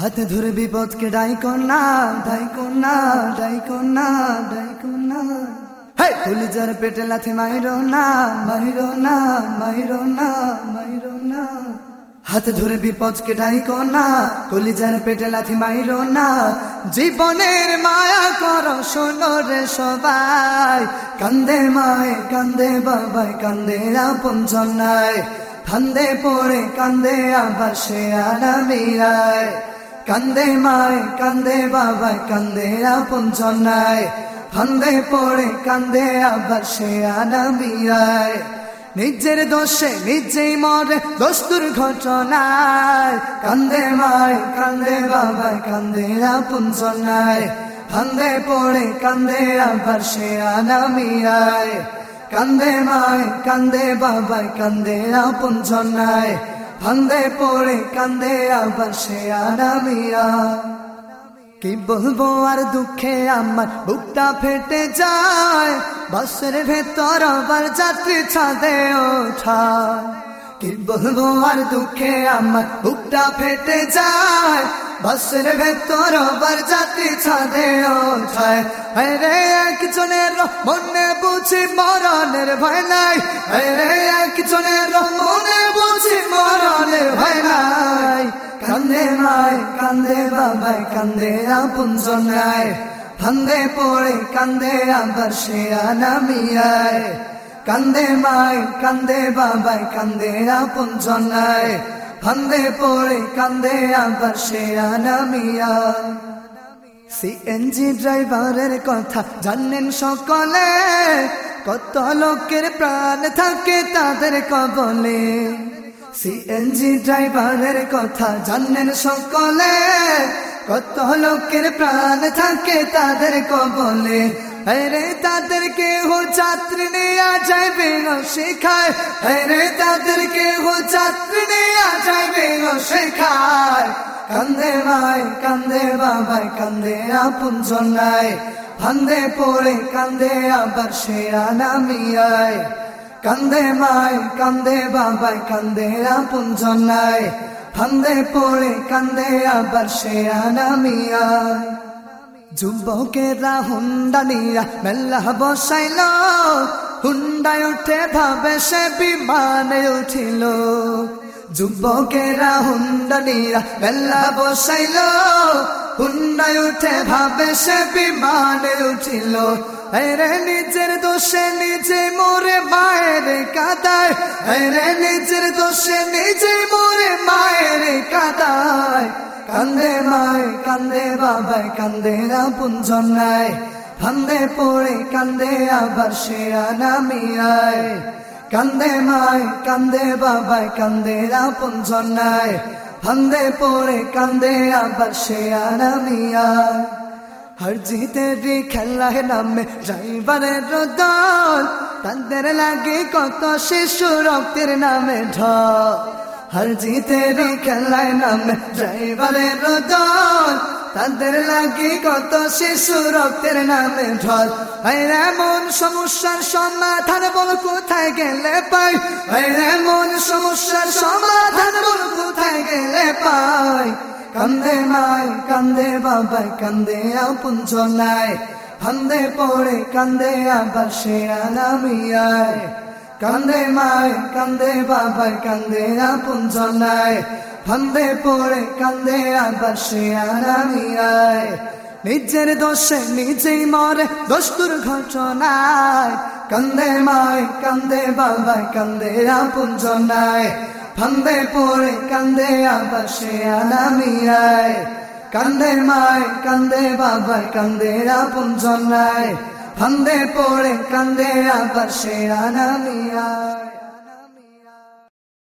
হাতে ধরে বিপদকে ডাইকো না ডাইকো না ডাইকো না ডাইকো না হে কলিজার পেটে লাথি মাইরো না মাইরো না মাইরো না মাইরো না। হাতে ধরে বিপদকে ডাইকো না কলিজার পেটে লাথি মাইরো না। জীবনের মায়া করো শোনো রে সবাই। কান্দে মায়ে কান্দে বাবাই কান্দে আপন জন্নায় কান্দে পড়ে কান্দে আবার সে আনামিরায় কান্দে মায়, কান্দে বাবাই কান্দে আপন জন্নায় ফান্দে পড়ে, কান্দে আবার সে আনামিরায় নিজের দোষে নিজেই মরে, দোষ দুর্ঘটনায়। কান্দে মায়, কান্দে বাবাই কান্দে আপন জন্নায় ফান্দে পড়ে, কান্দে আবার সে আনামিরায় কান্দে মায়, কান্দে বাবাই কান্দে আপন জন্নায় ফান্দে পড়ে কান্দে আবার সে আনামিয়া কি বলব আর দুঃখে আমার বুকটা ফেটে যায়। বাসের ভেতর আবার যাত্রী ছাদে ওঠায়। কি বলব আর দুঃখে আমার বুকটা ফেটে যায়। বাসের ভেতর আবার যাত্রী ছাদে ওঠায়। রে, একজনের মনে বুঝি মরণের ভয় নাই। রে, একজনের বাবাই কান্দে, আপন জনায়। ফান্দে পড়ে, কান্দে, আবার সে আনামিয়ায় কান্দে মায়, কান্দে বাবাই কান্দে আপন জনায়। ফান্দে পড়ে, কান্দে, আবার সে আনামিয়ায় সিএনজি ড্রাইভারের কথা জানেন সকলে। কত লোকের প্রাণ থাকে তাদের কবলে। সিএনজি ড্রাইভারের কথা জানেন সকলে। কত লোকের প্রাণ থাকে তাদের কবলে রে তাদেরকে হো যাত্রী নেয়া যাইবে শেখায়। রে তাদেরকে হো যাত্রী নেয়া যাইবে শেখায়। কান্দে মায় কান্দে বাবাই, কান্দে আপন জন্নায় ফান্দে পড়ে, কান্দে আবার সে আনামিয়ায় কান্দে মায় কান্দে বাবাই, কান্দে আপন জন্নায় ফান্দে পড়ে, কান্দে আবার সে আনামিয়ায় যুবকেরা হুন্ডা নিয়া মেলা বসাইল। হুন্ডায় উঠে ভাবে সে বিমানে উঠিল। যুবকেরা হুন্ডা নিয়া মেলা বসাইল। হুন্ডায় উঠে ভাবে সে বিমানে উঠিল। নিজের দোষে নিজে মোরে মায়ের কাদায়। রে নিজের দোষে নিজে মোরে মায়ের কাদায়। কান্দে মায়, কান্দে বাবাই কান্দে আপন জন্নায় ফান্দে পড়ে, কান্দে আবার সে আনামিয়ায় কান্দে মায়, কান্দে বাবাই কান্দে আপন জন্নায় ফান্দে পড়ে, কান্দে আবার সে আনামিয়ায় হর জিতেরি খেলায় নামে ড্রাইভারের দল তাদের লাগে কত শিশু রক্তের নামে ঢল হর জিতেরি খেলায় নামে ড্রাইভারের দল তাদের লাগে কত শিশু রক্তের নামে ঢল এমন সমস্যার সমাধান বল কোথায় গেলে পাই এমন সমস্যার সমাধান বল কোথায় গেলে পাই কান্দে মায় কান্দে বাবাই, কান্দে আপন জনায় ফান্দে পড়ে, কান্দে আবার সে আনামিয়ায় কান্দে মায় কান্দে বাবাই, কান্দে আপন জনায় ফান্দে পড়ে, কান্দে আবার সে আনামিয়ায় নিজের দোষে নিজেই মরে, দোষ দুর্ঘটনায়। কান্দে মায় কান্দে বাবাই, কান্দে আপন জনায় ফান্দে পড়ে, কান্দে আবার সে আনামিয়ায় কান্দে মায়, কান্দে বাবা কান্দে আপন জন্নায় ফান্দে পড়ে, কান্দে আবার সে আনামিয়ায়